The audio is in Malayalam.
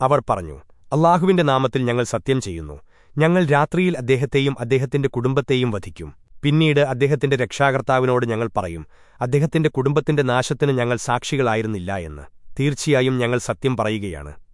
അവർ പറഞ്ഞു അള്ളാഹുവിന്റെ നാമത്തിൽ ഞങ്ങൾ സത്യം ചെയ്യുന്നു. ഞങ്ങൾ രാത്രിയിൽ അദ്ദേഹത്തെയും അദ്ദേഹത്തിന്റെ കുടുംബത്തെയും വധിക്കും. പിന്നീട് അദ്ദേഹത്തിന്റെ രക്ഷാകർത്താവിനോട് ഞങ്ങൾ പറയും അദ്ദേഹത്തിന്റെ കുടുംബത്തിന്റെ നാശത്തിന് ഞങ്ങൾ സാക്ഷികളായിരുന്നില്ല എന്ന്. തീർച്ചയായും ഞങ്ങൾ സത്യം പറയുകയാണ്.